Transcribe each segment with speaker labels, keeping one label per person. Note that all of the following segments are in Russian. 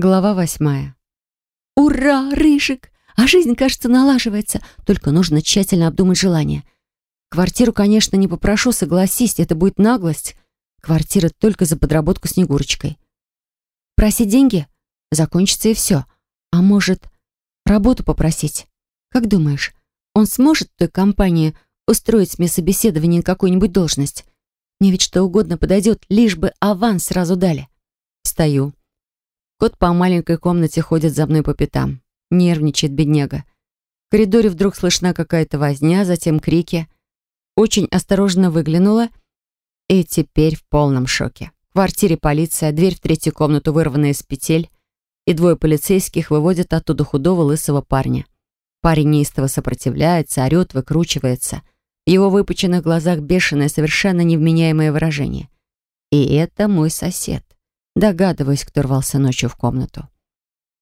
Speaker 1: Глава восьмая. «Ура, Рыжик! А жизнь, кажется, налаживается. Только нужно тщательно обдумать желание. Квартиру, конечно, не попрошу, согласись, это будет наглость. Квартира только за подработку Снегурочкой. Просить деньги? Закончится и все. А может, работу попросить? Как думаешь, он сможет в той компании устроить мне собеседование на какую-нибудь должность? Мне ведь что угодно подойдет, лишь бы аванс сразу дали. Встаю. Кот по маленькой комнате ходит за мной по пятам. Нервничает бедняга. В коридоре вдруг слышна какая-то возня, затем крики. Очень осторожно выглянула и теперь в полном шоке. В квартире полиция, дверь в третью комнату вырвана из петель, и двое полицейских выводят оттуда худого лысого парня. Парень неистово сопротивляется, орет, выкручивается. В его выпученных глазах бешеное, совершенно невменяемое выражение. И это мой сосед. Догадываюсь, кто рвался ночью в комнату.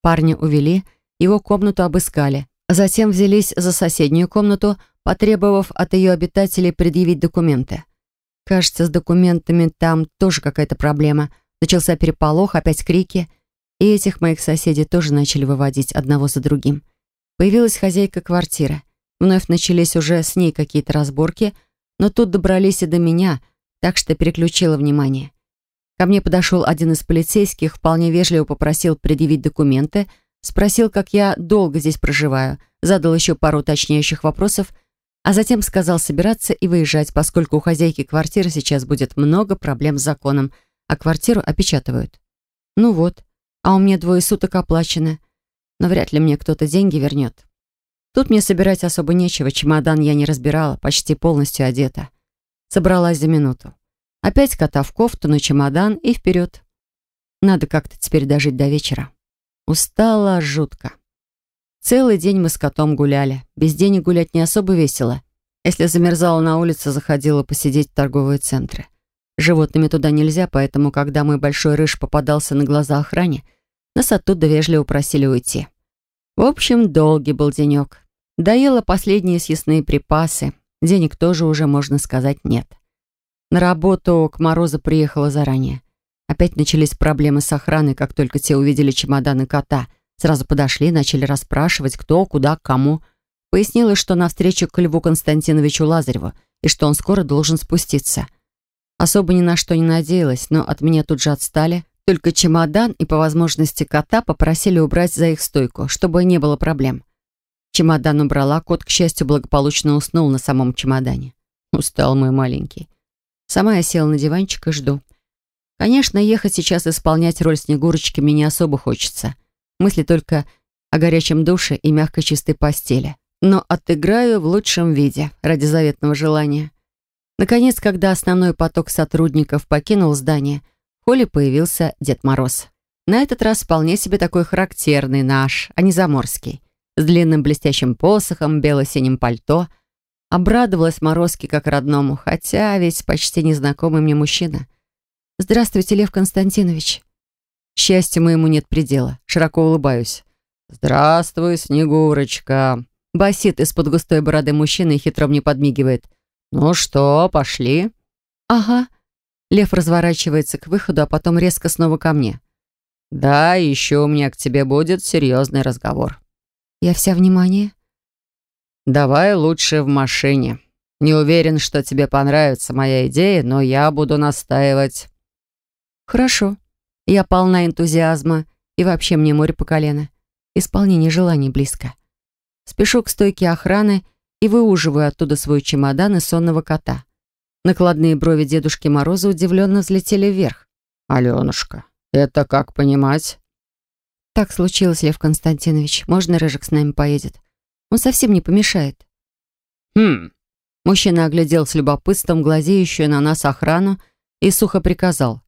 Speaker 1: Парня увели, его комнату обыскали. Затем взялись за соседнюю комнату, потребовав от ее обитателей предъявить документы. Кажется, с документами там тоже какая-то проблема. Начался переполох, опять крики. И этих моих соседей тоже начали выводить одного за другим. Появилась хозяйка квартиры. Вновь начались уже с ней какие-то разборки, но тут добрались и до меня, так что переключила внимание. Ко мне подошел один из полицейских, вполне вежливо попросил предъявить документы, спросил, как я долго здесь проживаю, задал еще пару уточняющих вопросов, а затем сказал собираться и выезжать, поскольку у хозяйки квартиры сейчас будет много проблем с законом, а квартиру опечатывают. Ну вот, а у меня двое суток оплачены, но вряд ли мне кто-то деньги вернет. Тут мне собирать особо нечего, чемодан я не разбирала, почти полностью одета. Собралась за минуту. Опять кота в кофту, на чемодан и вперед. Надо как-то теперь дожить до вечера. Устала жутко. Целый день мы с котом гуляли. Без денег гулять не особо весело. Если замерзала на улице, заходила посидеть в торговые центры. Животными туда нельзя, поэтому, когда мой большой рыж попадался на глаза охране, нас оттуда вежливо просили уйти. В общем, долгий был денек. Доела последние съестные припасы. Денег тоже уже, можно сказать, нет. На работу к Морозу приехала заранее. Опять начались проблемы с охраной, как только те увидели чемоданы кота. Сразу подошли, начали расспрашивать, кто, куда, кому. Пояснила, что навстречу к Льву Константиновичу Лазареву и что он скоро должен спуститься. Особо ни на что не надеялась, но от меня тут же отстали. Только чемодан и, по возможности, кота попросили убрать за их стойку, чтобы не было проблем. Чемодан убрала, кот, к счастью, благополучно уснул на самом чемодане. Устал мой маленький. Сама я села на диванчик и жду. Конечно, ехать сейчас исполнять роль Снегурочки мне не особо хочется. Мысли только о горячем душе и мягкой чистой постели. Но отыграю в лучшем виде, ради заветного желания. Наконец, когда основной поток сотрудников покинул здание, в холле появился Дед Мороз. На этот раз вполне себе такой характерный наш, а не заморский. С длинным блестящим посохом, бело-синим пальто — Обрадовалась Морозке как родному, хотя ведь почти незнакомый мне мужчина. «Здравствуйте, Лев Константинович». Счастью моему нет предела. Широко улыбаюсь. «Здравствуй, Снегурочка!» Басит из-под густой бороды мужчины и хитро мне подмигивает. «Ну что, пошли?» «Ага». Лев разворачивается к выходу, а потом резко снова ко мне. «Да, еще у меня к тебе будет серьезный разговор». «Я вся внимание?» «Давай лучше в машине. Не уверен, что тебе понравится моя идея, но я буду настаивать». «Хорошо. Я полна энтузиазма, и вообще мне море по колено. Исполнение желаний близко. Спешу к стойке охраны и выуживаю оттуда свой чемодан и сонного кота. Накладные брови Дедушки Мороза удивленно взлетели вверх. «Аленушка, это как понимать?» «Так случилось, Лев Константинович. Можно Рыжик с нами поедет? Он совсем не помешает».
Speaker 2: «Хм».
Speaker 1: Мужчина оглядел с любопытством глазеющую на нас охрану и сухо приказал.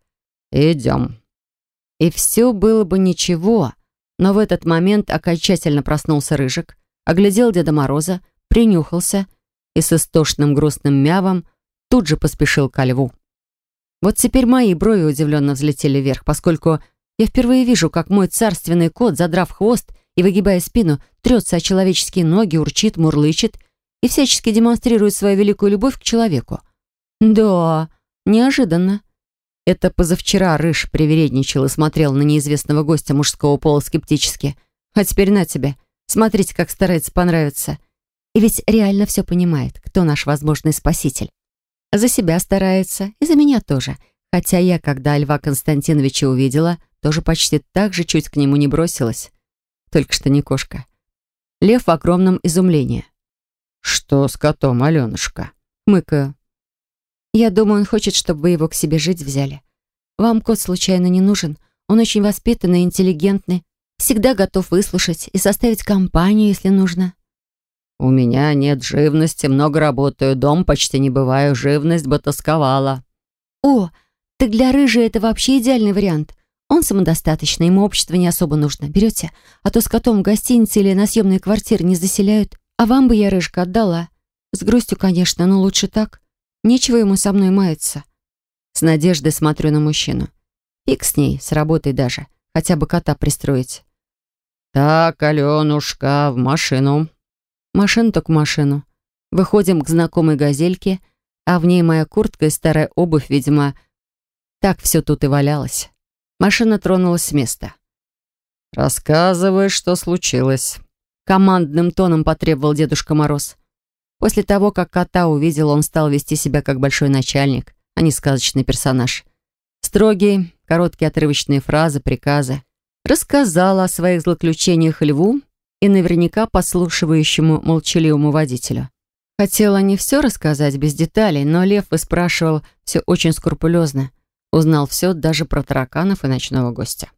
Speaker 1: «Идем». И все было бы ничего, но в этот момент окончательно проснулся Рыжик, оглядел Деда Мороза, принюхался и с истошным грустным мявом тут же поспешил ко льву. Вот теперь мои брови удивленно взлетели вверх, поскольку я впервые вижу, как мой царственный кот, задрав хвост и, выгибая спину, трется о человеческие ноги, урчит, мурлычет и всячески демонстрирует свою великую любовь к человеку. Да, неожиданно. Это позавчера Рыж привередничал и смотрел на неизвестного гостя мужского пола скептически. А теперь на тебе. Смотрите, как старается понравиться. И ведь реально все понимает, кто наш возможный спаситель. За себя старается, и за меня тоже. Хотя я, когда Льва Константиновича увидела, тоже почти так же чуть к нему не бросилась. Только что не кошка. Лев в огромном изумлении. «Что с котом, Аленушка?» Мыкаю. Я думаю, он хочет, чтобы вы его к себе жить взяли. Вам кот случайно не нужен. Он очень воспитанный, интеллигентный, всегда готов выслушать и составить компанию, если нужно. У меня нет живности, много работаю, дом почти не бываю, живность бы тосковала. О, так для рыжей это вообще идеальный вариант. Он самодостаточный, ему общество не особо нужно. Берете? А то с котом в гостинице или на съемные квартиры не заселяют. А вам бы я рыжка отдала. С грустью, конечно, но лучше так. Нечего ему со мной маяться. С надеждой смотрю на мужчину. Фиг с ней, с работой даже. Хотя бы кота пристроить. «Так, Аленушка, в машину». Машину так в машину. Выходим к знакомой газельке, а в ней моя куртка и старая обувь, видимо, так все тут и валялось. Машина тронулась с места. «Рассказывай, что случилось», — командным тоном потребовал Дедушка Мороз. После того, как кота увидел, он стал вести себя как большой начальник, а не сказочный персонаж. Строгие, короткие отрывочные фразы, приказы. Рассказала о своих злоключениях льву и наверняка послушивающему молчаливому водителю. Хотела не все рассказать без деталей, но Лев выспрашивал все очень скрупулезно. Узнал все даже про тараканов и ночного гостя.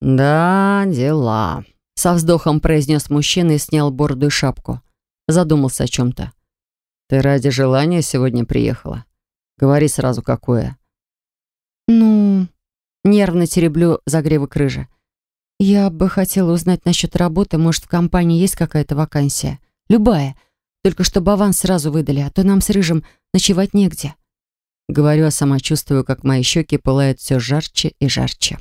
Speaker 1: «Да, дела», — со вздохом произнес мужчина и снял бороду и шапку задумался о чем-то. «Ты ради желания сегодня приехала? Говори сразу, какое». «Ну...» Нервно тереблю загревок рыжи. «Я бы хотела узнать насчет работы. Может, в компании есть какая-то вакансия? Любая. Только чтобы аванс сразу выдали, а то нам с Рыжим ночевать негде». Говорю, а сама чувствую, как мои щеки пылают все жарче и жарче.